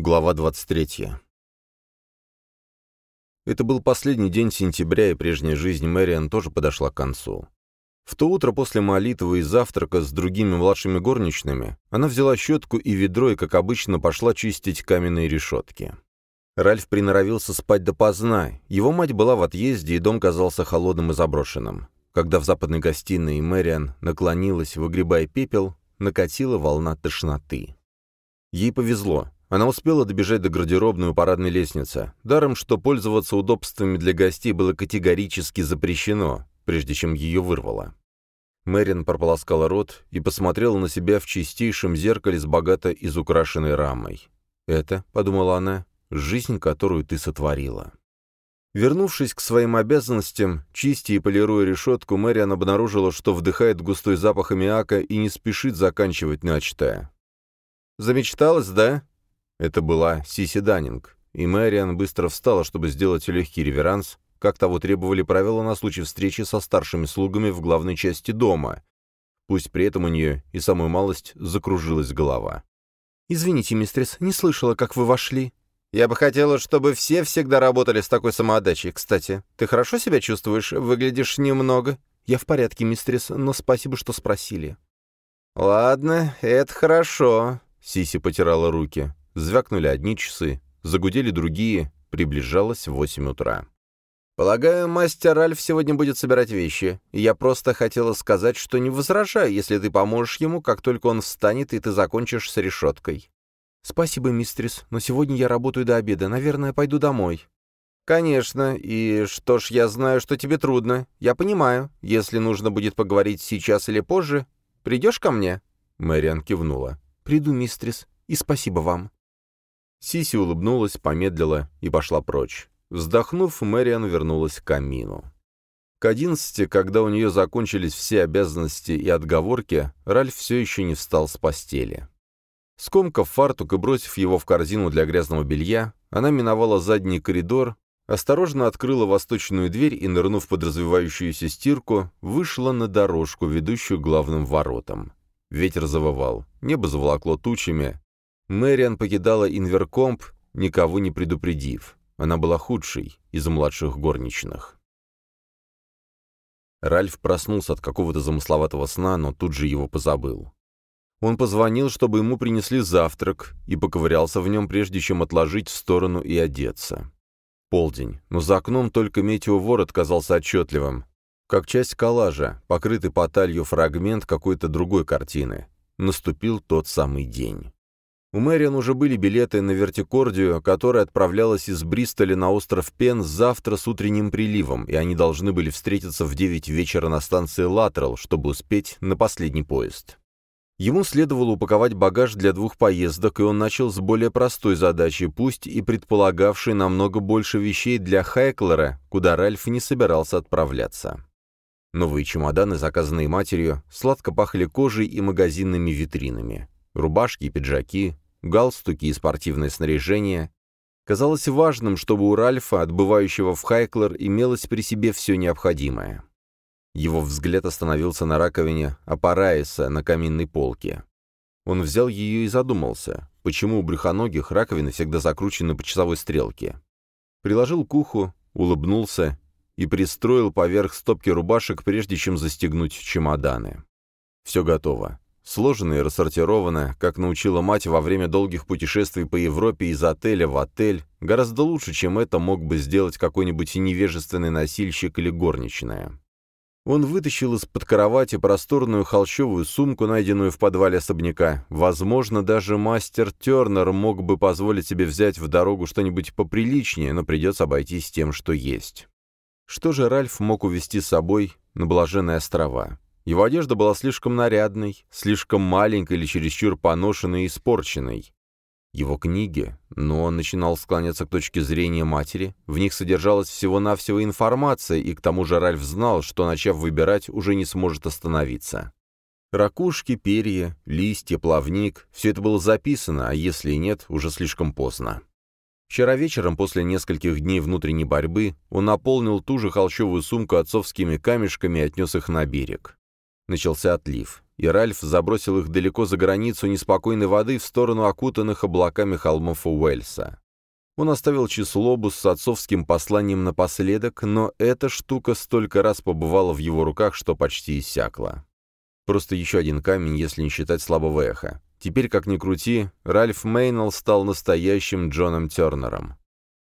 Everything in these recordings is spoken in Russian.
Глава 23. Это был последний день сентября, и прежняя жизнь Мэриан тоже подошла к концу. В то утро после молитвы и завтрака с другими младшими горничными она взяла щетку и ведро и, как обычно, пошла чистить каменные решетки. Ральф приноровился спать допоздна. Его мать была в отъезде, и дом казался холодным и заброшенным. Когда в западной гостиной Мэриан наклонилась, выгребая пепел, накатила волна тошноты. Ей повезло. Она успела добежать до гардеробной у парадной лестницы. Даром, что пользоваться удобствами для гостей было категорически запрещено, прежде чем ее вырвало. Мэрин прополоскала рот и посмотрела на себя в чистейшем зеркале с богато изукрашенной рамой. «Это, — подумала она, — жизнь, которую ты сотворила». Вернувшись к своим обязанностям, чистя и полируя решетку, Мэриан обнаружила, что вдыхает густой запах аммиака и не спешит заканчивать начатое. «Замечталась, да?» Это была Сиси Даннинг, и Мэриан быстро встала, чтобы сделать легкий реверанс, как того требовали правила на случай встречи со старшими слугами в главной части дома. Пусть при этом у нее и самую малость закружилась голова. «Извините, мистерис, не слышала, как вы вошли». «Я бы хотела, чтобы все всегда работали с такой самоотдачей. Кстати, ты хорошо себя чувствуешь? Выглядишь немного». «Я в порядке, мистерис, но спасибо, что спросили». «Ладно, это хорошо», — Сиси потирала руки. Звякнули одни часы, загудели другие, приближалось восемь утра. «Полагаю, мастер Альф сегодня будет собирать вещи, и я просто хотела сказать, что не возражаю, если ты поможешь ему, как только он встанет, и ты закончишь с решеткой». «Спасибо, мистерис, но сегодня я работаю до обеда, наверное, пойду домой». «Конечно, и что ж, я знаю, что тебе трудно. Я понимаю. Если нужно будет поговорить сейчас или позже, придешь ко мне?» Мэриан кивнула. «Приду, мистерис, и спасибо вам». Сиси улыбнулась, помедлила и пошла прочь. Вздохнув, Мэриан вернулась к камину. К одиннадцати, когда у нее закончились все обязанности и отговорки, Ральф все еще не встал с постели. Скомкав фартук и бросив его в корзину для грязного белья, она миновала задний коридор, осторожно открыла восточную дверь и, нырнув под развивающуюся стирку, вышла на дорожку, ведущую к главным воротам. Ветер завывал, небо заволокло тучами, Мэриан покидала Инверкомп, никого не предупредив. Она была худшей из младших горничных. Ральф проснулся от какого-то замысловатого сна, но тут же его позабыл. Он позвонил, чтобы ему принесли завтрак, и поковырялся в нем, прежде чем отложить в сторону и одеться. Полдень, но за окном только метеоворот казался отчетливым, как часть коллажа, покрытый поталью фрагмент какой-то другой картины. Наступил тот самый день. У Мэриан уже были билеты на вертикордию, которая отправлялась из Бристоля на остров Пен завтра с утренним приливом, и они должны были встретиться в 9 вечера на станции Латерал, чтобы успеть на последний поезд. Ему следовало упаковать багаж для двух поездок, и он начал с более простой задачи, пусть и предполагавшей намного больше вещей для Хайклера, куда Ральф не собирался отправляться. Новые чемоданы, заказанные матерью, сладко пахли кожей и магазинными витринами рубашки и пиджаки, галстуки и спортивное снаряжение. Казалось важным, чтобы у Ральфа, отбывающего в Хайклер, имелось при себе все необходимое. Его взгляд остановился на раковине Апараиса на каминной полке. Он взял ее и задумался, почему у брюхоногих раковины всегда закручены по часовой стрелке. Приложил к уху, улыбнулся и пристроил поверх стопки рубашек, прежде чем застегнуть чемоданы. Все готово. Сложено и рассортировано, как научила мать во время долгих путешествий по Европе из отеля в отель, гораздо лучше, чем это мог бы сделать какой-нибудь невежественный носильщик или горничная. Он вытащил из-под кровати просторную холщовую сумку, найденную в подвале особняка. Возможно, даже мастер Тернер мог бы позволить себе взять в дорогу что-нибудь поприличнее, но придется обойтись тем, что есть. Что же Ральф мог увезти с собой на Блаженные острова? Его одежда была слишком нарядной, слишком маленькой или чересчур поношенной и испорченной. Его книги, но он начинал склоняться к точке зрения матери, в них содержалась всего-навсего информация, и к тому же Ральф знал, что, начав выбирать, уже не сможет остановиться. Ракушки, перья, листья, плавник — все это было записано, а если и нет, уже слишком поздно. Вчера вечером, после нескольких дней внутренней борьбы, он наполнил ту же холщовую сумку отцовскими камешками и отнес их на берег. Начался отлив. и Ральф забросил их далеко за границу неспокойной воды в сторону окутанных облаками холмов Уэльса. Он оставил числобу с отцовским посланием напоследок, но эта штука столько раз побывала в его руках, что почти иссякла. Просто еще один камень, если не считать слабого эха. Теперь, как ни крути, Ральф Мейнелл стал настоящим Джоном Тернером.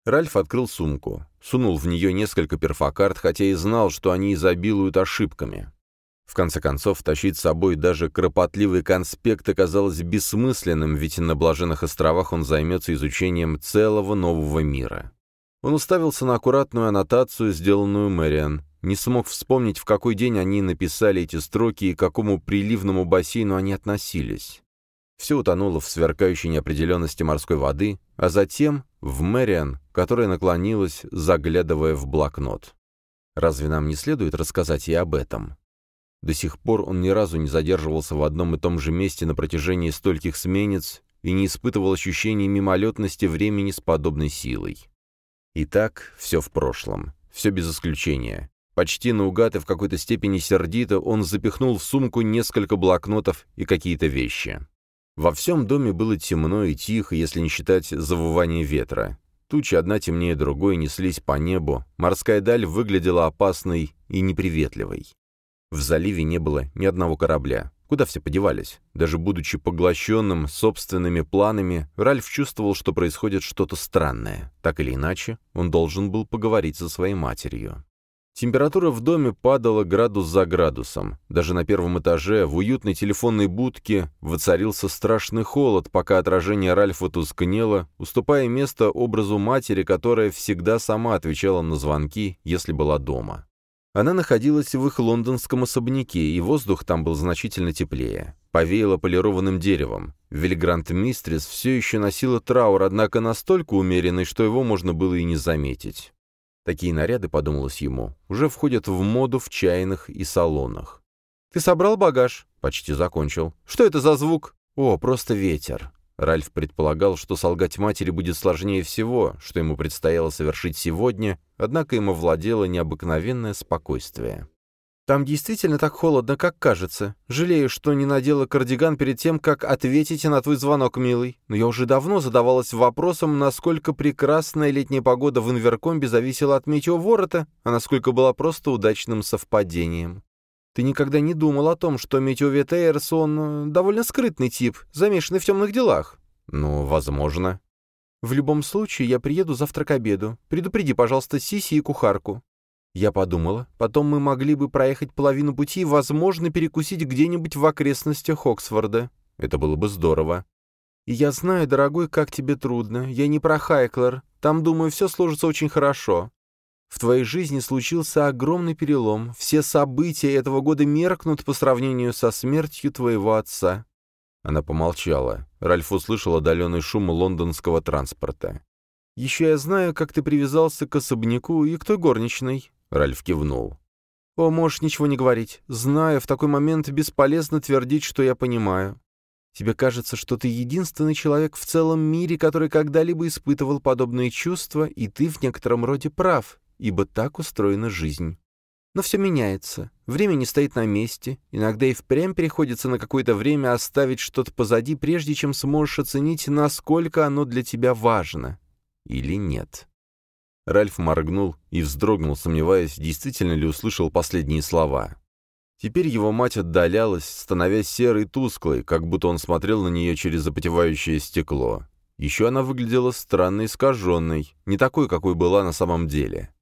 Ральф открыл сумку, сунул в нее несколько перфокарт, хотя и знал, что они изобилуют ошибками. В конце концов, тащить с собой даже кропотливый конспект оказалось бессмысленным, ведь на Блаженных островах он займется изучением целого нового мира. Он уставился на аккуратную аннотацию, сделанную Мэриан, не смог вспомнить, в какой день они написали эти строки и к какому приливному бассейну они относились. Все утонуло в сверкающей неопределенности морской воды, а затем в Мэриан, которая наклонилась, заглядывая в блокнот. Разве нам не следует рассказать ей об этом? До сих пор он ни разу не задерживался в одном и том же месте на протяжении стольких сменец и не испытывал ощущения мимолетности времени с подобной силой. Итак, все в прошлом. Все без исключения. Почти наугад и в какой-то степени сердито он запихнул в сумку несколько блокнотов и какие-то вещи. Во всем доме было темно и тихо, если не считать завывания ветра. Тучи одна темнее другой неслись по небу, морская даль выглядела опасной и неприветливой. В заливе не было ни одного корабля. Куда все подевались? Даже будучи поглощенным собственными планами, Ральф чувствовал, что происходит что-то странное. Так или иначе, он должен был поговорить со своей матерью. Температура в доме падала градус за градусом. Даже на первом этаже, в уютной телефонной будке, воцарился страшный холод, пока отражение Ральфа тускнело, уступая место образу матери, которая всегда сама отвечала на звонки, если была дома. Она находилась в их лондонском особняке, и воздух там был значительно теплее. Повеяло полированным деревом. Вильгрант Мистрис все еще носила траур, однако настолько умеренный, что его можно было и не заметить. Такие наряды, подумалось ему, уже входят в моду в чайных и салонах. «Ты собрал багаж?» «Почти закончил». «Что это за звук?» «О, просто ветер». Ральф предполагал, что солгать матери будет сложнее всего, что ему предстояло совершить сегодня, однако ему владело необыкновенное спокойствие. «Там действительно так холодно, как кажется. Жалею, что не надела кардиган перед тем, как ответить на твой звонок, милый. Но я уже давно задавалась вопросом, насколько прекрасная летняя погода в Инверкомбе зависела от метеоворота, а насколько была просто удачным совпадением. Ты никогда не думал о том, что Метеовет Эйрс, он э, довольно скрытный тип, замешанный в темных делах? Ну, возможно. В любом случае, я приеду завтра к обеду. Предупреди, пожалуйста, Сиси и кухарку. Я подумала, потом мы могли бы проехать половину пути и, возможно, перекусить где-нибудь в окрестностях Оксфорда. Это было бы здорово. И я знаю, дорогой, как тебе трудно. Я не про Хайклер. Там, думаю, все сложится очень хорошо. В твоей жизни случился огромный перелом. Все события этого года меркнут по сравнению со смертью твоего отца». Она помолчала. Ральф услышал отдаленный шум лондонского транспорта. «Еще я знаю, как ты привязался к особняку и к той горничной». Ральф кивнул. «О, можешь ничего не говорить. Знаю, в такой момент бесполезно твердить, что я понимаю. Тебе кажется, что ты единственный человек в целом мире, который когда-либо испытывал подобные чувства, и ты в некотором роде прав ибо так устроена жизнь. Но все меняется, время не стоит на месте, иногда и впрямь приходится на какое-то время оставить что-то позади, прежде чем сможешь оценить, насколько оно для тебя важно. Или нет. Ральф моргнул и вздрогнул, сомневаясь, действительно ли услышал последние слова. Теперь его мать отдалялась, становясь серой и тусклой, как будто он смотрел на нее через запотевающее стекло. Еще она выглядела странно искаженной, не такой, какой была на самом деле.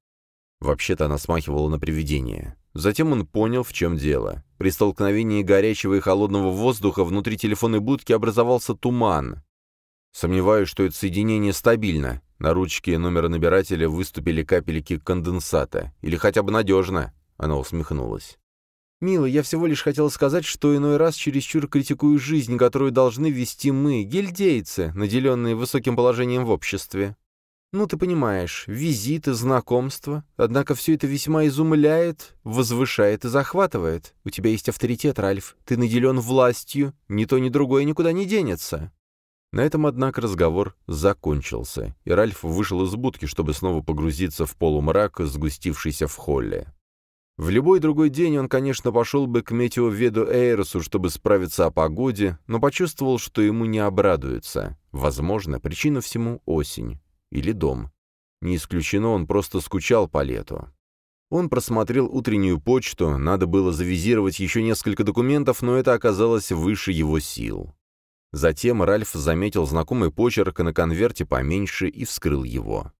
Вообще-то она смахивала на привидение. Затем он понял, в чем дело. При столкновении горячего и холодного воздуха внутри телефонной будки образовался туман. Сомневаюсь, что это соединение стабильно. На ручке номера набирателя выступили капельки конденсата. Или хотя бы надежно. Она усмехнулась. «Милый, я всего лишь хотела сказать, что иной раз чересчур критикую жизнь, которую должны вести мы, гильдейцы, наделенные высоким положением в обществе. Ну, ты понимаешь, визиты, знакомства. Однако все это весьма изумляет, возвышает и захватывает. У тебя есть авторитет, Ральф. Ты наделен властью. Ни то, ни другое никуда не денется. На этом, однако, разговор закончился, и Ральф вышел из будки, чтобы снова погрузиться в полумрак, сгустившийся в холле. В любой другой день он, конечно, пошел бы к метеоведу Эйросу, чтобы справиться о погоде, но почувствовал, что ему не обрадуется. Возможно, причина всему — осень. Или дом. Не исключено, он просто скучал по лету. Он просмотрел утреннюю почту, надо было завизировать еще несколько документов, но это оказалось выше его сил. Затем Ральф заметил знакомый почерк на конверте поменьше и вскрыл его.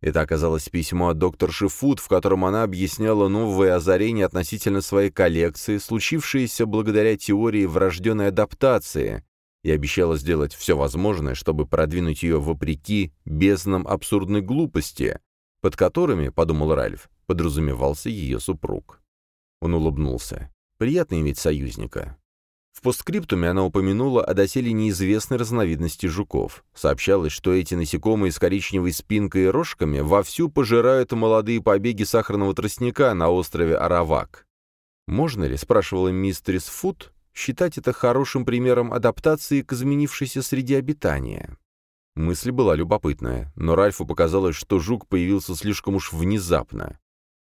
Это оказалось письмо от докторши Фуд, в котором она объясняла новые озарения относительно своей коллекции, случившиеся благодаря теории врожденной адаптации, и обещала сделать все возможное, чтобы продвинуть ее вопреки безднам абсурдной глупости, под которыми, подумал Ральф, подразумевался ее супруг. Он улыбнулся. Приятно иметь союзника. В постскриптуме она упомянула о доселе неизвестной разновидности жуков. Сообщалось, что эти насекомые с коричневой спинкой и рожками вовсю пожирают молодые побеги сахарного тростника на острове Аравак. «Можно ли, — спрашивала мистерис Фуд, считать это хорошим примером адаптации к изменившейся среде обитания. Мысль была любопытная, но Ральфу показалось, что жук появился слишком уж внезапно.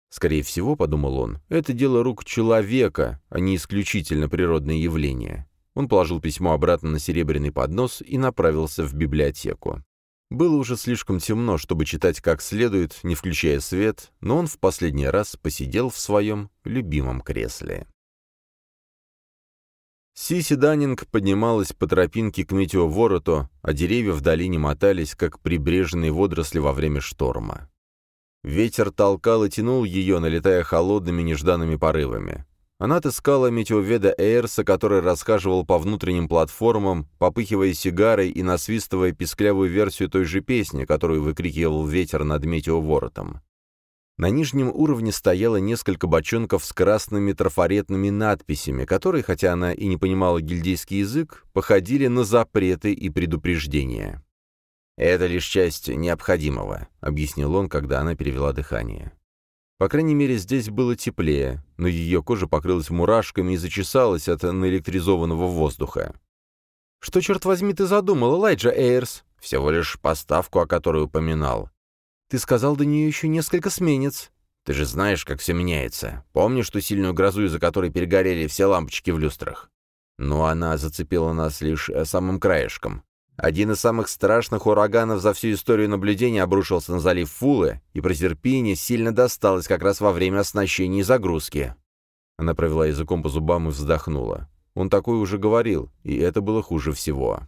Скорее всего, подумал он, это дело рук человека, а не исключительно природное явление. Он положил письмо обратно на серебряный поднос и направился в библиотеку. Было уже слишком темно, чтобы читать как следует, не включая свет, но он в последний раз посидел в своем любимом кресле. Сиси Даннинг поднималась по тропинке к метеовороту, а деревья в долине мотались, как прибрежные водоросли во время шторма. Ветер толкал и тянул ее, налетая холодными нежданными порывами. Она отыскала метеоведа Эйрса, который расхаживал по внутренним платформам, попыхивая сигарой и насвистывая писклявую версию той же песни, которую выкрикивал ветер над метеоворотом. На нижнем уровне стояло несколько бочонков с красными трафаретными надписями, которые, хотя она и не понимала гильдейский язык, походили на запреты и предупреждения. «Это лишь часть необходимого», — объяснил он, когда она перевела дыхание. По крайней мере, здесь было теплее, но ее кожа покрылась мурашками и зачесалась от наэлектризованного воздуха. «Что, черт возьми, ты задумал, Элайджа Эйрс?» «Всего лишь поставку, о которой упоминал. Ты сказал до нее еще несколько сменец. Ты же знаешь, как все меняется. Помнишь ту сильную грозу, из-за которой перегорели все лампочки в люстрах? Но она зацепила нас лишь э, самым краешком. Один из самых страшных ураганов за всю историю наблюдения обрушился на залив Фулы, и Прозерпине сильно досталось как раз во время оснащения и загрузки. Она провела языком по зубам и вздохнула. Он такое уже говорил, и это было хуже всего.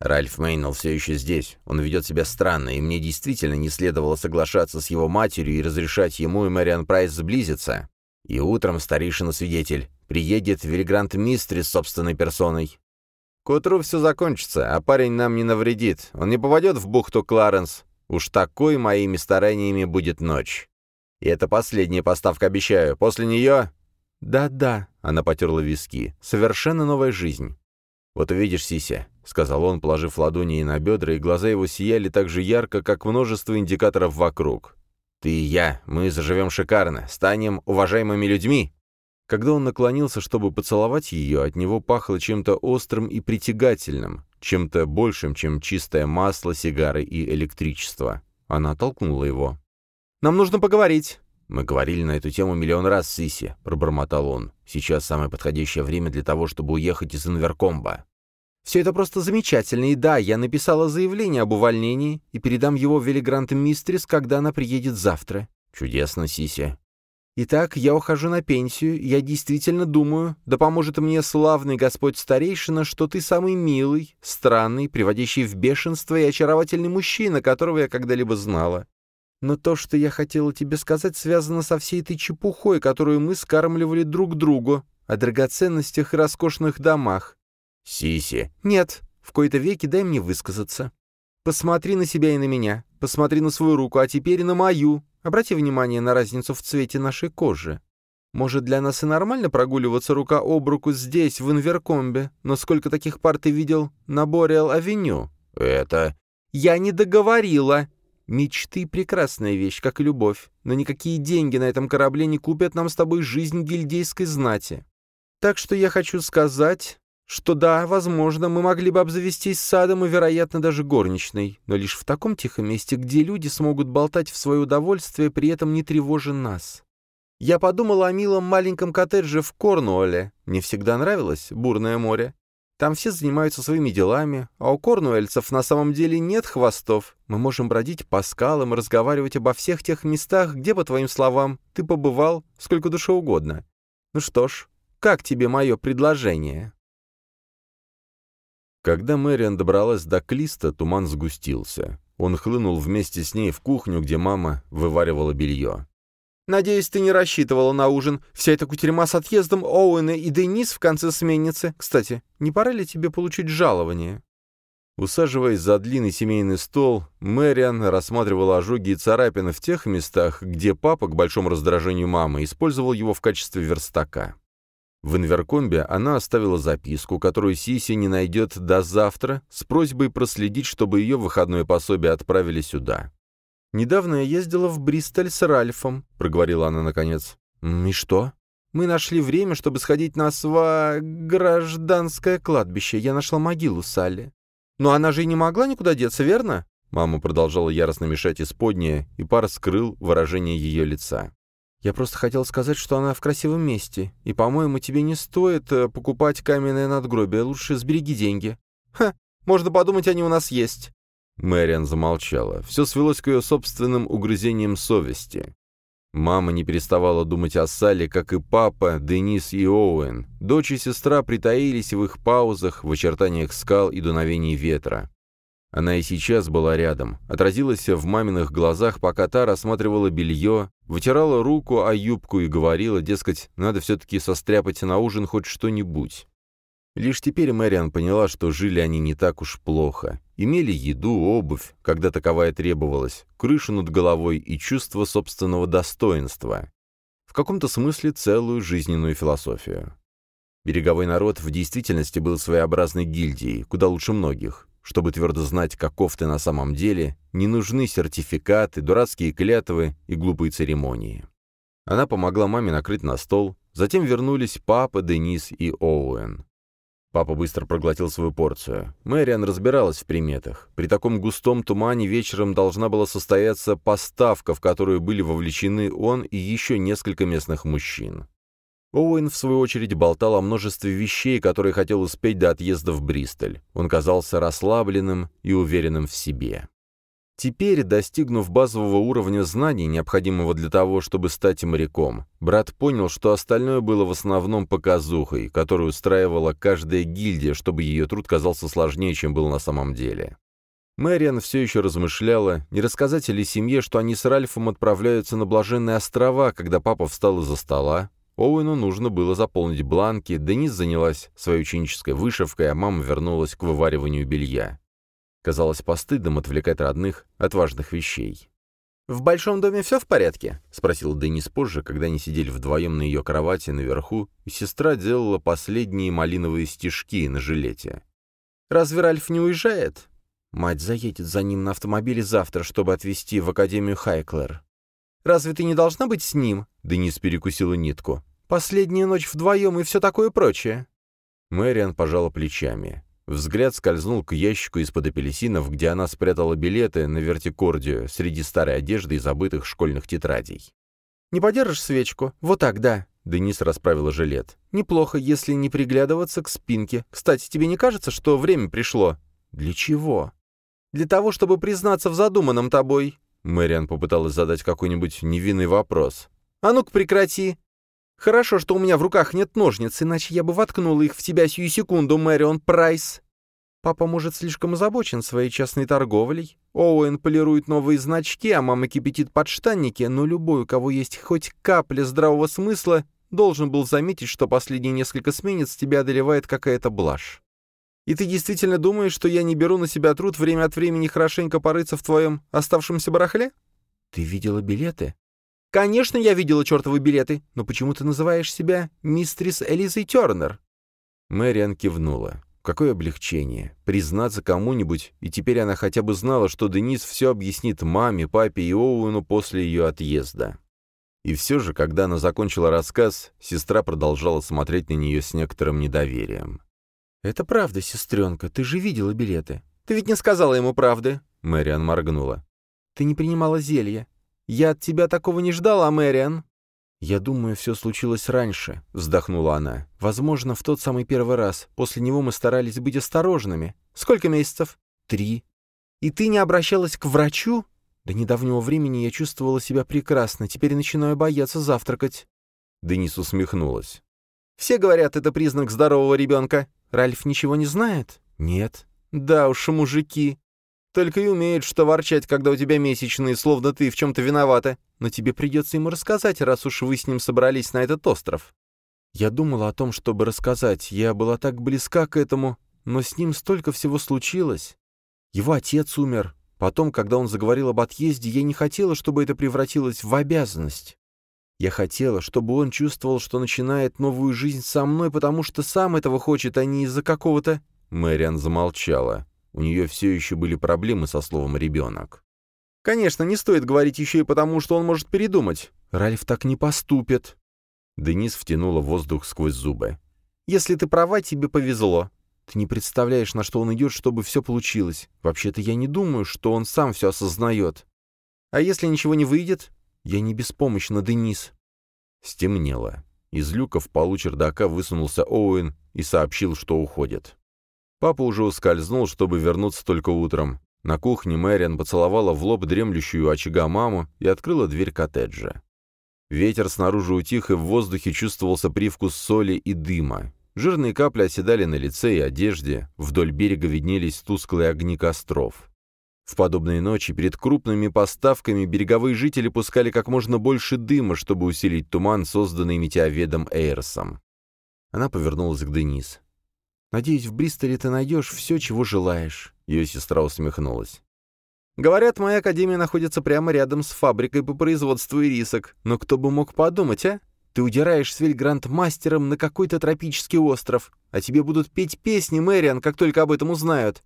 Ральф Мейнелл все еще здесь. Он ведет себя странно, и мне действительно не следовало соглашаться с его матерью и разрешать ему и Мэриан Прайс сблизиться. И утром старейшина-свидетель приедет Вильгрант Мистрис собственной персоной. К утру все закончится, а парень нам не навредит. Он не попадет в бухту Кларенс. Уж такой моими стараниями будет ночь. И это последняя поставка, обещаю. После нее... «Да-да», — она потерла виски, — «совершенно новая жизнь». «Вот увидишь, Сися», — сказал он, положив ладони ей на бедра, и глаза его сияли так же ярко, как множество индикаторов вокруг. «Ты и я, мы заживем шикарно, станем уважаемыми людьми!» Когда он наклонился, чтобы поцеловать ее, от него пахло чем-то острым и притягательным, чем-то большим, чем чистое масло, сигары и электричество. Она толкнула его. «Нам нужно поговорить!» «Мы говорили на эту тему миллион раз, Сиси», — пробормотал он. «Сейчас самое подходящее время для того, чтобы уехать из Инверкомба». «Все это просто замечательно, и да, я написала заявление об увольнении и передам его Велигрант Мистрис, когда она приедет завтра». «Чудесно, Сиси». «Итак, я ухожу на пенсию, я действительно думаю, да поможет мне славный Господь Старейшина, что ты самый милый, странный, приводящий в бешенство и очаровательный мужчина, которого я когда-либо знала. Но то, что я хотела тебе сказать, связано со всей этой чепухой, которую мы скармливали друг другу, о драгоценностях и роскошных домах. Сиси. Нет, в кои-то веки дай мне высказаться. Посмотри на себя и на меня, посмотри на свою руку, а теперь на мою. Обрати внимание на разницу в цвете нашей кожи. Может, для нас и нормально прогуливаться рука об руку здесь, в Инверкомбе, но сколько таких пар ты видел на Бориал-авеню? Это... Я не договорила. Мечты — прекрасная вещь, как и любовь, но никакие деньги на этом корабле не купят нам с тобой жизнь гильдейской знати. Так что я хочу сказать, что да, возможно, мы могли бы обзавестись садом и, вероятно, даже горничной, но лишь в таком тихом месте, где люди смогут болтать в свое удовольствие, при этом не тревожа нас. Я подумала о милом маленьком коттедже в Корнуолле. Мне всегда нравилось бурное море. Там все занимаются своими делами, а у корнуэльцев на самом деле нет хвостов. Мы можем бродить по скалам и разговаривать обо всех тех местах, где, по твоим словам, ты побывал сколько душе угодно. Ну что ж, как тебе мое предложение?» Когда Мэриан добралась до Клиста, туман сгустился. Он хлынул вместе с ней в кухню, где мама вываривала белье. «Надеюсь, ты не рассчитывала на ужин. Вся эта кутерьма с отъездом Оуэна и Денис в конце сменницы. Кстати, не пора ли тебе получить жалование?» Усаживаясь за длинный семейный стол, Мэриан рассматривала ожоги и царапины в тех местах, где папа, к большому раздражению мамы, использовал его в качестве верстака. В инверкомбе она оставила записку, которую Сиси не найдет до завтра, с просьбой проследить, чтобы ее выходное пособие отправили сюда. «Недавно я ездила в Бристоль с Ральфом», — проговорила она наконец. «И что?» «Мы нашли время, чтобы сходить на сва... гражданское кладбище. Я нашла могилу Салли». «Но она же и не могла никуда деться, верно?» Мама продолжала яростно мешать исподнее, и пар скрыл выражение ее лица. «Я просто хотел сказать, что она в красивом месте, и, по-моему, тебе не стоит э, покупать каменное надгробие, лучше сбереги деньги». «Ха, можно подумать, они у нас есть». Мэриан замолчала. Все свелось к ее собственным угрызениям совести. Мама не переставала думать о Салли, как и папа, Денис и Оуэн. Дочь и сестра притаились в их паузах, в очертаниях скал и дуновений ветра. Она и сейчас была рядом, отразилась в маминых глазах, пока та рассматривала белье, вытирала руку о юбку и говорила, дескать, надо все-таки состряпать на ужин хоть что-нибудь. Лишь теперь Мэриан поняла, что жили они не так уж плохо. Имели еду, обувь, когда таковая требовалась, крышу над головой и чувство собственного достоинства. В каком-то смысле целую жизненную философию. Береговой народ в действительности был своеобразной гильдией, куда лучше многих. Чтобы твердо знать, каков ты на самом деле, не нужны сертификаты, дурацкие клятвы и глупые церемонии. Она помогла маме накрыть на стол, затем вернулись папа, Денис и Оуэн. Папа быстро проглотил свою порцию. Мэриан разбиралась в приметах. При таком густом тумане вечером должна была состояться поставка, в которую были вовлечены он и еще несколько местных мужчин. Оуэн, в свою очередь, болтал о множестве вещей, которые хотел успеть до отъезда в Бристоль. Он казался расслабленным и уверенным в себе. Теперь, достигнув базового уровня знаний, необходимого для того, чтобы стать моряком, брат понял, что остальное было в основном показухой, которую устраивала каждая гильдия, чтобы ее труд казался сложнее, чем был на самом деле. Мэриан все еще размышляла, не рассказать ли семье, что они с Ральфом отправляются на Блаженные острова, когда папа встал из-за стола. Оуэну нужно было заполнить бланки, Денис занялась своей ученической вышивкой, а мама вернулась к вывариванию белья. Казалось постыдным отвлекать родных от важных вещей. «В большом доме все в порядке?» — спросил Денис позже, когда они сидели вдвоем на ее кровати наверху, и сестра делала последние малиновые стежки на жилете. «Разве Ральф не уезжает?» «Мать заедет за ним на автомобиле завтра, чтобы отвезти в Академию Хайклер». «Разве ты не должна быть с ним?» — Денис перекусила нитку. «Последняя ночь вдвоем и все такое прочее». Мэриан пожала плечами. Взгляд скользнул к ящику из-под апельсинов, где она спрятала билеты на вертикордию среди старой одежды и забытых школьных тетрадей. «Не подержишь свечку? Вот так, да». Денис расправила жилет. «Неплохо, если не приглядываться к спинке. Кстати, тебе не кажется, что время пришло?» «Для чего?» «Для того, чтобы признаться в задуманном тобой». Мэриан попыталась задать какой-нибудь невинный вопрос. «А ну-ка прекрати!» Хорошо, что у меня в руках нет ножниц, иначе я бы воткнула их в тебя сию секунду, Мэрион Прайс. Папа, может, слишком озабочен своей частной торговлей. Оуэн полирует новые значки, а мама кипятит подштанники, но любой, у кого есть хоть капля здравого смысла, должен был заметить, что последние несколько сменец тебя одолевает какая-то блажь. И ты действительно думаешь, что я не беру на себя труд время от времени хорошенько порыться в твоем оставшемся барахле? Ты видела билеты? «Конечно, я видела чертовы билеты, но почему ты называешь себя мистрис Элизой Тернер?» Мэриан кивнула. Какое облегчение. Признаться кому-нибудь, и теперь она хотя бы знала, что Денис все объяснит маме, папе и Оуэну после ее отъезда. И все же, когда она закончила рассказ, сестра продолжала смотреть на нее с некоторым недоверием. «Это правда, сестренка, ты же видела билеты. Ты ведь не сказала ему правды?» Мэриан моргнула. «Ты не принимала зелья. «Я от тебя такого не ждала, Мэриан». «Я думаю, все случилось раньше», — вздохнула она. «Возможно, в тот самый первый раз. После него мы старались быть осторожными. Сколько месяцев?» «Три». «И ты не обращалась к врачу?» «До недавнего времени я чувствовала себя прекрасно. Теперь начинаю бояться завтракать». Денис усмехнулась. «Все говорят, это признак здорового ребенка. Ральф ничего не знает?» «Нет». «Да уж, мужики. Только и умеют что ворчать, когда у тебя месячные, словно ты в чем-то виновата. Но тебе придется ему рассказать, раз уж вы с ним собрались на этот остров». Я думала о том, чтобы рассказать. Я была так близка к этому, но с ним столько всего случилось. Его отец умер. Потом, когда он заговорил об отъезде, я не хотела, чтобы это превратилось в обязанность. Я хотела, чтобы он чувствовал, что начинает новую жизнь со мной, потому что сам этого хочет, а не из-за какого-то...» Мэриан замолчала. У нее все еще были проблемы со словом «ребенок». «Конечно, не стоит говорить еще и потому, что он может передумать. Ральф так не поступит». Денис втянула воздух сквозь зубы. «Если ты права, тебе повезло. Ты не представляешь, на что он идет, чтобы все получилось. Вообще-то я не думаю, что он сам все осознает. А если ничего не выйдет? Я не беспомощна, Денис». Стемнело. Из люка в полу чердака высунулся Оуэн и сообщил, что уходит. Папа уже ускользнул, чтобы вернуться только утром. На кухне Мэриан поцеловала в лоб дремлющую очага маму и открыла дверь коттеджа. Ветер снаружи утих, и в воздухе чувствовался привкус соли и дыма. Жирные капли оседали на лице и одежде, вдоль берега виднелись тусклые огни костров. В подобные ночи перед крупными поставками береговые жители пускали как можно больше дыма, чтобы усилить туман, созданный метеоведом Эйрсом. Она повернулась к Денис. Надеюсь, в Бристоле ты найдешь все, чего желаешь». Ее сестра усмехнулась. «Говорят, моя академия находится прямо рядом с фабрикой по производству ирисок. Но кто бы мог подумать, а? Ты удираешь с Вильгранд-мастером на какой-то тропический остров, а тебе будут петь песни, Мэриан, как только об этом узнают.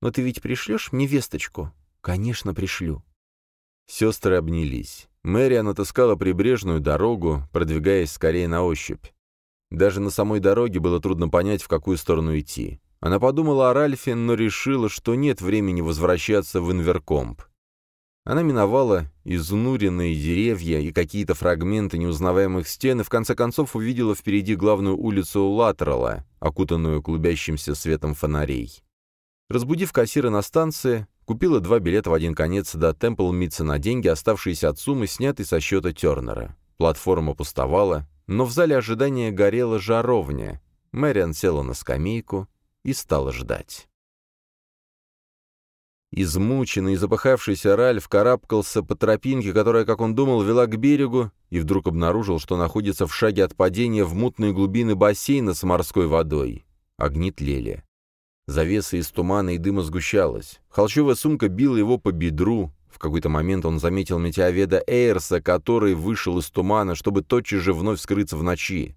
Но ты ведь пришлешь мне весточку?» «Конечно, пришлю». Сестры обнялись. Мэриан отыскала прибрежную дорогу, продвигаясь скорее на ощупь. Даже на самой дороге было трудно понять, в какую сторону идти. Она подумала о Ральфе, но решила, что нет времени возвращаться в Инверкомп. Она миновала изнуренные деревья и какие-то фрагменты неузнаваемых стен и в конце концов увидела впереди главную улицу Латерала, окутанную клубящимся светом фонарей. Разбудив кассира на станции, купила два билета в один конец до Темпл Митца на деньги, оставшиеся от суммы, снятой со счета Тернера. Платформа пустовала, но в зале ожидания горела жаровня. Мэриан села на скамейку и стала ждать. Измученный и запыхавшийся Ральф карабкался по тропинке, которая, как он думал, вела к берегу, и вдруг обнаружил, что находится в шаге от падения в мутные глубины бассейна с морской водой. Огни тлели. Завеса из тумана и дыма сгущалась. Холчевая сумка била его по бедру, в какой-то момент он заметил метеоведа Эйрса, который вышел из тумана, чтобы тотчас же вновь скрыться в ночи.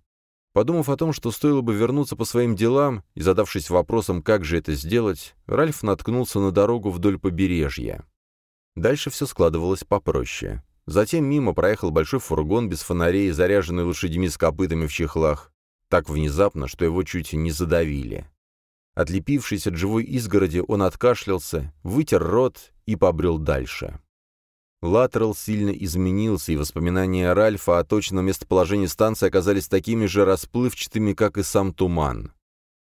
Подумав о том, что стоило бы вернуться по своим делам, и задавшись вопросом, как же это сделать, Ральф наткнулся на дорогу вдоль побережья. Дальше все складывалось попроще. Затем мимо проехал большой фургон без фонарей, заряженный лошадьми с копытами в чехлах, так внезапно, что его чуть не задавили. Отлепившись от живой изгороди, он откашлялся, вытер рот и побрел дальше. Латерал сильно изменился, и воспоминания Ральфа о точном местоположении станции оказались такими же расплывчатыми, как и сам туман.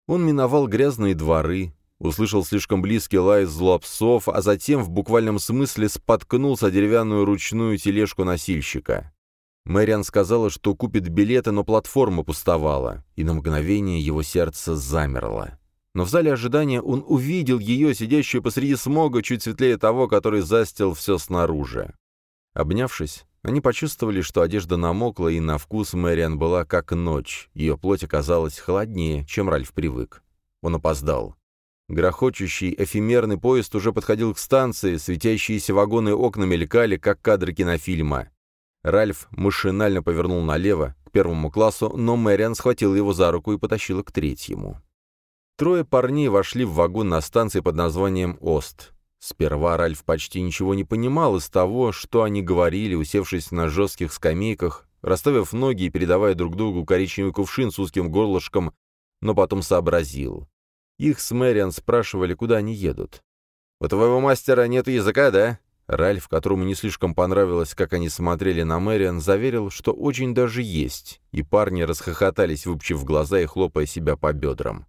Он миновал грязные дворы, услышал слишком близкий лай злопсов, а затем в буквальном смысле споткнулся о деревянную ручную тележку носильщика. Мэриан сказала, что купит билеты, но платформа пустовала, и на мгновение его сердце замерло но в зале ожидания он увидел ее, сидящую посреди смога, чуть светлее того, который застил все снаружи. Обнявшись, они почувствовали, что одежда намокла, и на вкус Мэриан была как ночь, ее плоть оказалась холоднее, чем Ральф привык. Он опоздал. Грохочущий эфемерный поезд уже подходил к станции, светящиеся вагоны окна мелькали, как кадры кинофильма. Ральф машинально повернул налево, к первому классу, но Мэриан схватил его за руку и потащила к третьему. Трое парней вошли в вагон на станции под названием «Ост». Сперва Ральф почти ничего не понимал из того, что они говорили, усевшись на жестких скамейках, расставив ноги и передавая друг другу коричневый кувшин с узким горлышком, но потом сообразил. Их с Мэриан спрашивали, куда они едут. «У твоего мастера нет языка, да?» Ральф, которому не слишком понравилось, как они смотрели на Мэриан, заверил, что очень даже есть, и парни расхохотались, выпчив глаза и хлопая себя по бедрам.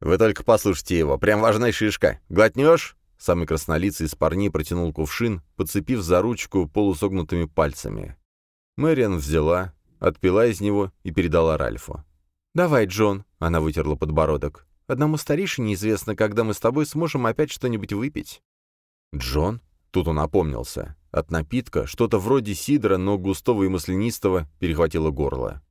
«Вы только послушайте его, прям важная шишка. Глотнешь?» Самый краснолицый из парней протянул кувшин, подцепив за ручку полусогнутыми пальцами. Мэриан взяла, отпила из него и передала Ральфу. «Давай, Джон», — она вытерла подбородок. «Одному старейшине известно, когда мы с тобой сможем опять что-нибудь выпить». «Джон?» Тут он опомнился. От напитка, что-то вроде сидра, но густого и маслянистого, перехватило горло.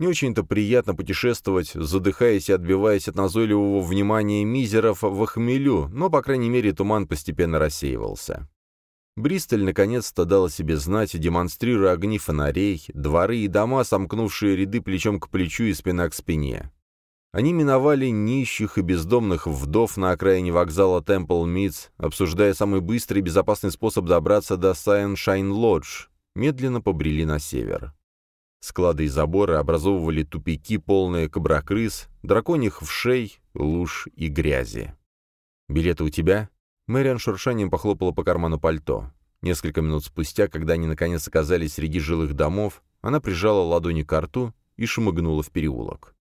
Не очень-то приятно путешествовать, задыхаясь и отбиваясь от назойливого внимания мизеров в хмелю, но, по крайней мере, туман постепенно рассеивался. Бристоль наконец-то дала себе знать, демонстрируя огни фонарей, дворы и дома, сомкнувшие ряды плечом к плечу и спина к спине. Они миновали нищих и бездомных вдов на окраине вокзала Темпл-Мидс, обсуждая самый быстрый и безопасный способ добраться до Саншайн Лодж, медленно побрели на север. Склады и заборы образовывали тупики, полные коброкрыс, драконьих вшей, луж и грязи. «Билеты у тебя?» Мэриан шуршанием похлопала по карману пальто. Несколько минут спустя, когда они наконец оказались среди жилых домов, она прижала ладони к рту и шмыгнула в переулок.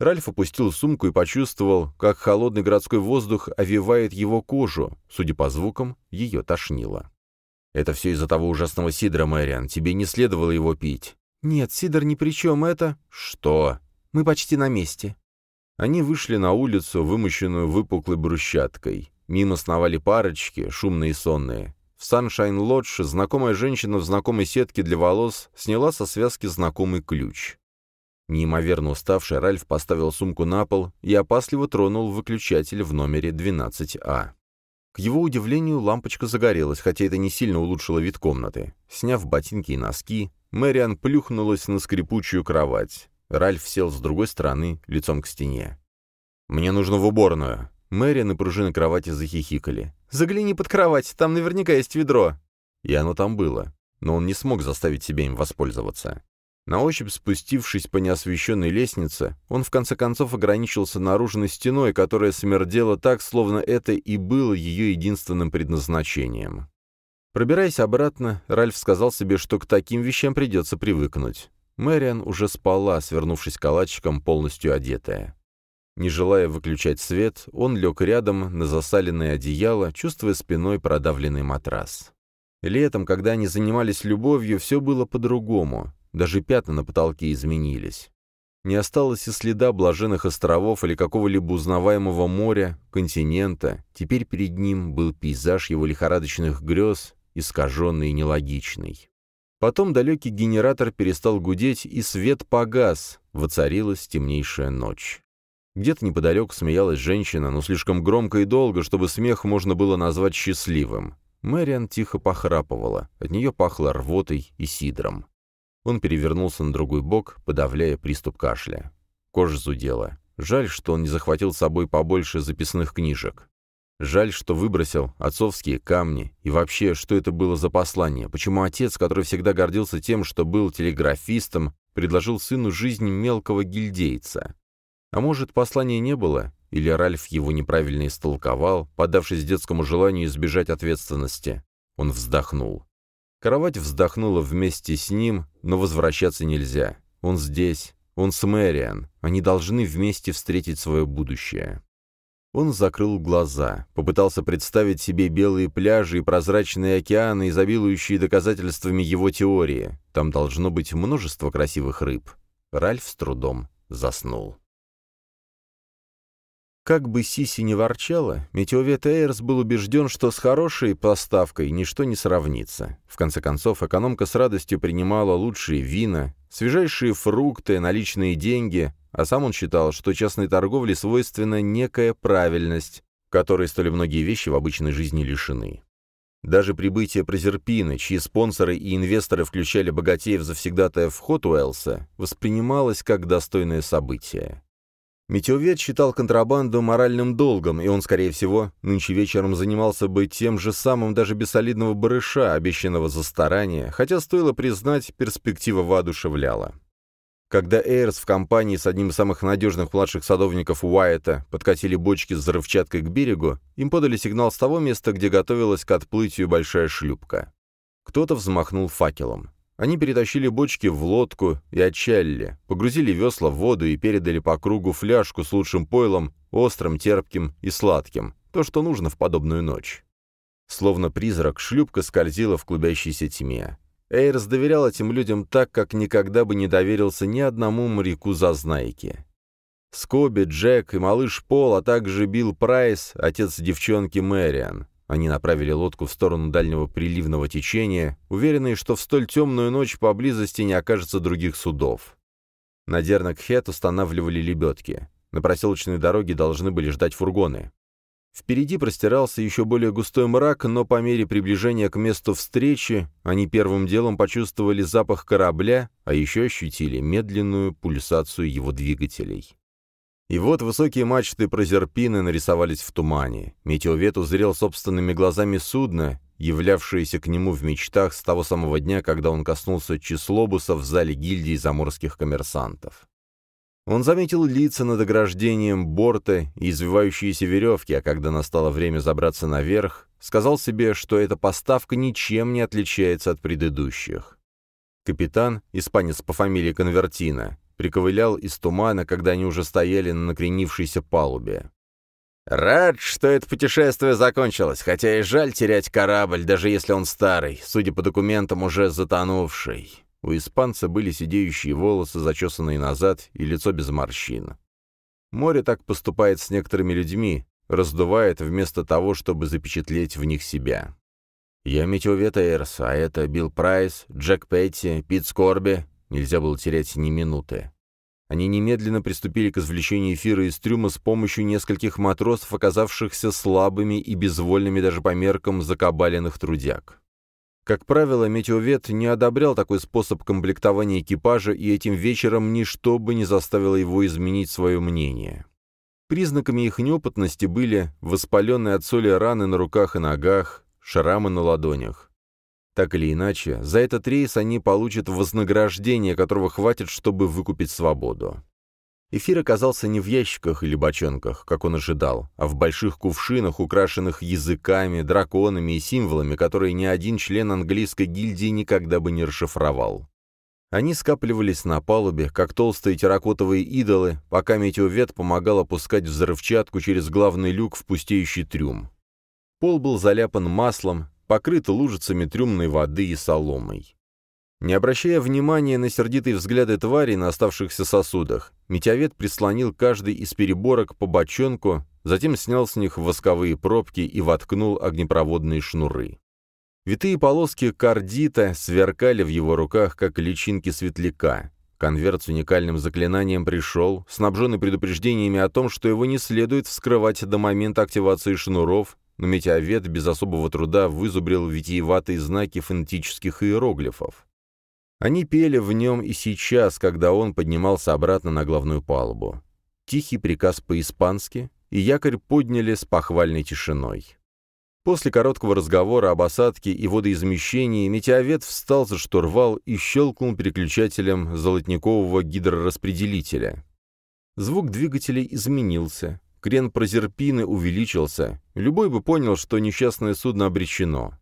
Ральф опустил сумку и почувствовал, как холодный городской воздух овивает его кожу. Судя по звукам, ее тошнило. «Это все из-за того ужасного сидра, Мэриан. Тебе не следовало его пить». «Нет, сидр ни при чем, это...» «Что?» «Мы почти на месте». Они вышли на улицу, вымощенную выпуклой брусчаткой. Мимо сновали парочки, шумные и сонные. В Sunshine Lodge знакомая женщина в знакомой сетке для волос сняла со связки знакомый ключ. Неимоверно уставший, Ральф поставил сумку на пол и опасливо тронул выключатель в номере 12А. К его удивлению, лампочка загорелась, хотя это не сильно улучшило вид комнаты. Сняв ботинки и носки, Мэриан плюхнулась на скрипучую кровать. Ральф сел с другой стороны, лицом к стене. «Мне нужно в уборную». Мэриан и пружины кровати захихикали. «Загляни под кровать, там наверняка есть ведро». И оно там было, но он не смог заставить себя им воспользоваться. На ощупь спустившись по неосвещенной лестнице, он в конце концов ограничился наружной стеной, которая смердела так, словно это и было ее единственным предназначением. Пробираясь обратно, Ральф сказал себе, что к таким вещам придется привыкнуть. Мэриан уже спала, свернувшись калачиком, полностью одетая. Не желая выключать свет, он лег рядом на засаленное одеяло, чувствуя спиной продавленный матрас. Летом, когда они занимались любовью, все было по-другому. Даже пятна на потолке изменились. Не осталось и следа блаженных островов или какого-либо узнаваемого моря, континента. Теперь перед ним был пейзаж его лихорадочных грез, искаженный и нелогичный. Потом далекий генератор перестал гудеть, и свет погас, воцарилась темнейшая ночь. Где-то неподалеку смеялась женщина, но слишком громко и долго, чтобы смех можно было назвать счастливым. Мэриан тихо похрапывала, от нее пахло рвотой и сидром. Он перевернулся на другой бок, подавляя приступ кашля. Кожа зудела. Жаль, что он не захватил с собой побольше записных книжек. Жаль, что выбросил отцовские камни. И вообще, что это было за послание? Почему отец, который всегда гордился тем, что был телеграфистом, предложил сыну жизнь мелкого гильдейца? А может, послания не было? Или Ральф его неправильно истолковал, подавшись детскому желанию избежать ответственности? Он вздохнул. Кровать вздохнула вместе с ним, но возвращаться нельзя. Он здесь, он с Мэриан. Они должны вместе встретить свое будущее. Он закрыл глаза, попытался представить себе белые пляжи и прозрачные океаны, изобилующие доказательствами его теории. Там должно быть множество красивых рыб. Ральф с трудом заснул. Как бы Сиси не ворчала, Метеовет Эйрс был убежден, что с хорошей поставкой ничто не сравнится. В конце концов, экономка с радостью принимала лучшие вина, свежайшие фрукты, наличные деньги, а сам он считал, что частной торговле свойственна некая правильность, которой столь многие вещи в обычной жизни лишены. Даже прибытие Прозерпины, чьи спонсоры и инвесторы включали богатеев завсегдатаев Хотуэлса, воспринималось как достойное событие. Метеовед считал контрабанду моральным долгом, и он, скорее всего, нынче вечером занимался бы тем же самым даже без солидного барыша, обещанного за старание, хотя, стоило признать, перспектива воодушевляла. Когда Эйрс в компании с одним из самых надежных младших садовников Уайта подкатили бочки с взрывчаткой к берегу, им подали сигнал с того места, где готовилась к отплытию большая шлюпка. Кто-то взмахнул факелом. Они перетащили бочки в лодку и отчалили, погрузили весла в воду и передали по кругу фляжку с лучшим пойлом, острым, терпким и сладким, то, что нужно в подобную ночь. Словно призрак, шлюпка скользила в клубящейся тьме. Эйрс доверял этим людям так, как никогда бы не доверился ни одному моряку-зазнайке. Скоби, Джек и малыш Пол, а также Билл Прайс, отец девчонки Мэриан. Они направили лодку в сторону дальнего приливного течения, уверенные, что в столь темную ночь поблизости не окажется других судов. На Дернак-Хет устанавливали лебедки. На проселочной дороге должны были ждать фургоны. Впереди простирался еще более густой мрак, но по мере приближения к месту встречи они первым делом почувствовали запах корабля, а еще ощутили медленную пульсацию его двигателей. И вот высокие мачты Прозерпины нарисовались в тумане. Метеовет узрел собственными глазами судно, являвшееся к нему в мечтах с того самого дня, когда он коснулся числобуса в зале гильдии заморских коммерсантов. Он заметил лица над ограждением борта и извивающиеся веревки, а когда настало время забраться наверх, сказал себе, что эта поставка ничем не отличается от предыдущих. Капитан, испанец по фамилии Конвертина, приковылял из тумана, когда они уже стояли на накренившейся палубе. «Рад, что это путешествие закончилось, хотя и жаль терять корабль, даже если он старый, судя по документам, уже затонувший. У испанца были сидеющие волосы, зачесанные назад, и лицо без морщин. Море так поступает с некоторыми людьми, раздувает вместо того, чтобы запечатлеть в них себя. Я Метеовет Эйрс, а это Билл Прайс, Джек Петти, Пит Скорби. Нельзя было терять ни минуты. Они немедленно приступили к извлечению эфира из трюма с помощью нескольких матросов, оказавшихся слабыми и безвольными даже по меркам закабаленных трудяг. Как правило, метеовед не одобрял такой способ комплектования экипажа, и этим вечером ничто бы не заставило его изменить свое мнение. Признаками их неопытности были воспаленные от соли раны на руках и ногах, шрамы на ладонях. Так или иначе, за этот рейс они получат вознаграждение, которого хватит, чтобы выкупить свободу. Эфир оказался не в ящиках или бочонках, как он ожидал, а в больших кувшинах, украшенных языками, драконами и символами, которые ни один член английской гильдии никогда бы не расшифровал. Они скапливались на палубе, как толстые терракотовые идолы, пока метеовед помогал опускать взрывчатку через главный люк в пустеющий трюм. Пол был заляпан маслом, покрыт лужицами трюмной воды и соломой. Не обращая внимания на сердитые взгляды тварей на оставшихся сосудах, метеовед прислонил каждый из переборок по бочонку, затем снял с них восковые пробки и воткнул огнепроводные шнуры. Витые полоски кардита сверкали в его руках, как личинки светляка. Конверт с уникальным заклинанием пришел, снабженный предупреждениями о том, что его не следует вскрывать до момента активации шнуров, но метеовед без особого труда вызубрил витиеватые знаки фонетических иероглифов. Они пели в нем и сейчас, когда он поднимался обратно на главную палубу. Тихий приказ по-испански, и якорь подняли с похвальной тишиной. После короткого разговора об осадке и водоизмещении метеовед встал за штурвал и щелкнул переключателем золотникового гидрораспределителя. Звук двигателей изменился, крен прозерпины увеличился, любой бы понял, что несчастное судно обречено.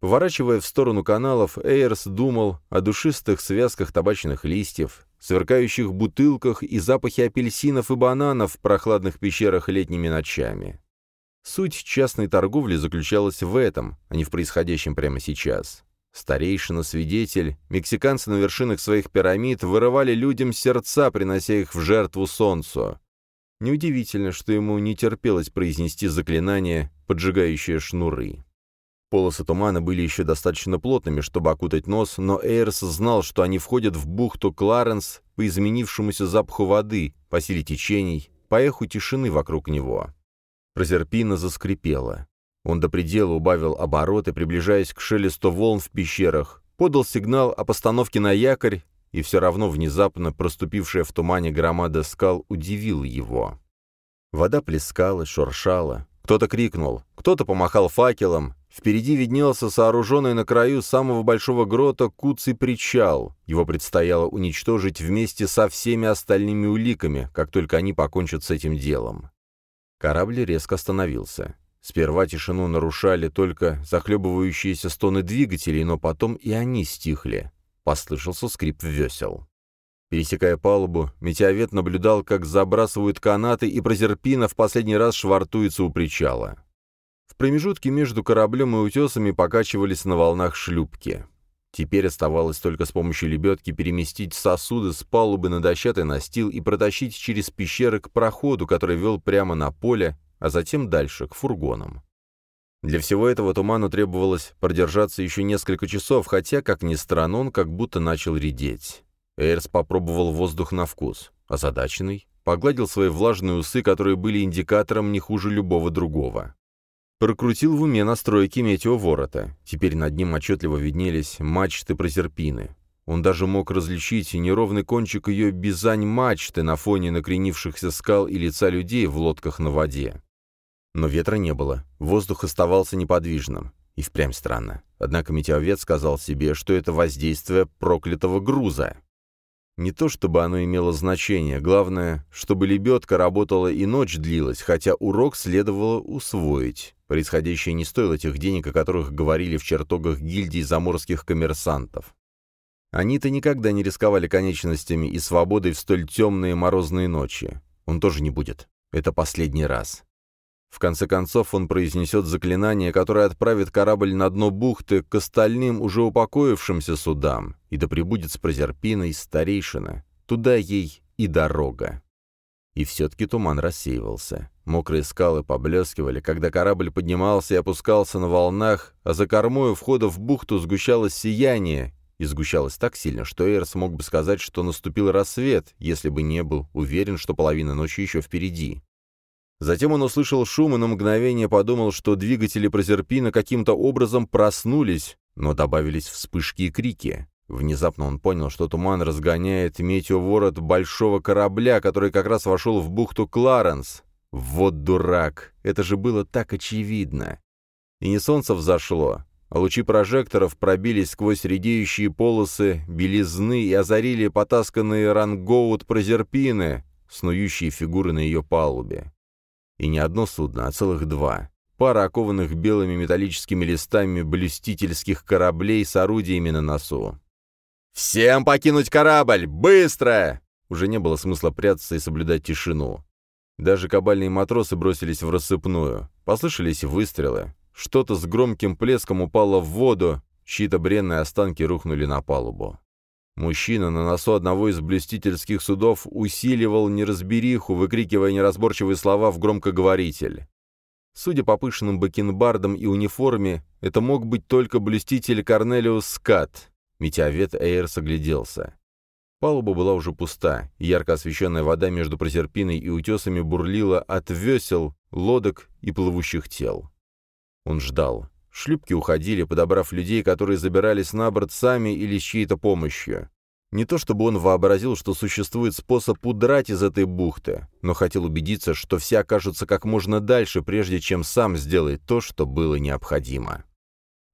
Поворачивая в сторону каналов, Эйрс думал о душистых связках табачных листьев, сверкающих бутылках и запахе апельсинов и бананов в прохладных пещерах летними ночами. Суть частной торговли заключалась в этом, а не в происходящем прямо сейчас. Старейшина-свидетель, мексиканцы на вершинах своих пирамид вырывали людям сердца, принося их в жертву солнцу. Неудивительно, что ему не терпелось произнести заклинание, поджигающее шнуры. Полосы тумана были еще достаточно плотными, чтобы окутать нос, но Эйрс знал, что они входят в бухту Кларенс по изменившемуся запаху воды, по силе течений, по эху тишины вокруг него. Прозерпина заскрипела. Он до предела убавил обороты, приближаясь к шелесту волн в пещерах, подал сигнал о постановке на якорь, и все равно внезапно проступившая в тумане громада скал удивила его. Вода плескала, шуршала. Кто-то крикнул, кто-то помахал факелом, Впереди виднелся сооруженный на краю самого большого грота Куцый причал. Его предстояло уничтожить вместе со всеми остальными уликами, как только они покончат с этим делом. Корабль резко остановился. Сперва тишину нарушали только захлебывающиеся стоны двигателей, но потом и они стихли. Послышался скрип весел. Пересекая палубу, метеовед наблюдал, как забрасывают канаты, и Прозерпина в последний раз швартуется у причала. В промежутке между кораблем и утесами покачивались на волнах шлюпки. Теперь оставалось только с помощью лебедки переместить сосуды с палубы на дощатый настил и протащить через пещеры к проходу, который вел прямо на поле, а затем дальше, к фургонам. Для всего этого туману требовалось продержаться еще несколько часов, хотя, как ни странно, он как будто начал редеть. Эйрс попробовал воздух на вкус. Озадаченный, погладил свои влажные усы, которые были индикатором не хуже любого другого. Прокрутил в уме настройки метеоворота. Теперь над ним отчетливо виднелись мачты прозерпины. Он даже мог различить неровный кончик ее бизань-мачты на фоне накренившихся скал и лица людей в лодках на воде. Но ветра не было, воздух оставался неподвижным. И впрямь странно. Однако метеовед сказал себе, что это воздействие проклятого груза. Не то чтобы оно имело значение, главное, чтобы лебедка работала и ночь длилась, хотя урок следовало усвоить. Происходящее не стоило тех денег, о которых говорили в чертогах гильдии заморских коммерсантов. Они-то никогда не рисковали конечностями и свободой в столь темные морозные ночи. Он тоже не будет. Это последний раз. В конце концов он произнесет заклинание, которое отправит корабль на дно бухты к остальным уже упокоившимся судам, и да пребудет с Прозерпиной старейшина. Туда ей и дорога. И все-таки туман рассеивался. Мокрые скалы поблескивали, когда корабль поднимался и опускался на волнах, а за кормой входа в бухту сгущалось сияние, и сгущалось так сильно, что Эйр смог бы сказать, что наступил рассвет, если бы не был уверен, что половина ночи еще впереди. Затем он услышал шум и на мгновение подумал, что двигатели Прозерпина каким-то образом проснулись, но добавились вспышки и крики. Внезапно он понял, что туман разгоняет метеоворот большого корабля, который как раз вошел в бухту Кларенс. Вот дурак! Это же было так очевидно. И не солнце взошло, а лучи прожекторов пробились сквозь редеющие полосы белизны и озарили потасканные рангоут Прозерпины, снующие фигуры на ее палубе. И не одно судно, а целых два. Пара окованных белыми металлическими листами блюстительских кораблей с орудиями на носу. «Всем покинуть корабль! Быстро!» Уже не было смысла прятаться и соблюдать тишину. Даже кабальные матросы бросились в рассыпную. Послышались выстрелы. Что-то с громким плеском упало в воду, чьи-то бренные останки рухнули на палубу. Мужчина на носу одного из блюстительских судов усиливал неразбериху, выкрикивая неразборчивые слова в громкоговоритель. Судя по пышным бакенбардам и униформе, это мог быть только блюститель Корнелиус Скат. Метеовед Эйр огляделся. Палуба была уже пуста, ярко освещенная вода между прозерпиной и утесами бурлила от весел, лодок и плывущих тел. Он ждал. Шлюпки уходили, подобрав людей, которые забирались на борт сами или с чьей-то помощью. Не то чтобы он вообразил, что существует способ удрать из этой бухты, но хотел убедиться, что все окажутся как можно дальше, прежде чем сам сделает то, что было необходимо.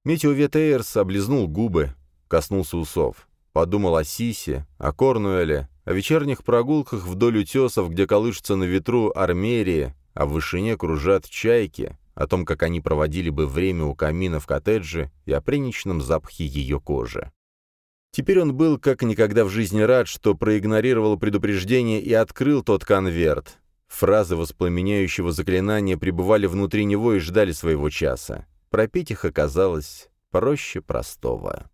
Метеовет Эйрс облизнул губы, Коснулся усов. Подумал о Сисе, о Корнуэле, о вечерних прогулках вдоль утесов, где колышется на ветру армерии, а в вышине кружат чайки, о том, как они проводили бы время у камина в коттедже и о пряничном запахе ее кожи. Теперь он был как никогда в жизни рад, что проигнорировал предупреждение и открыл тот конверт. Фразы воспламеняющего заклинания пребывали внутри него и ждали своего часа. Пропеть их оказалось проще простого.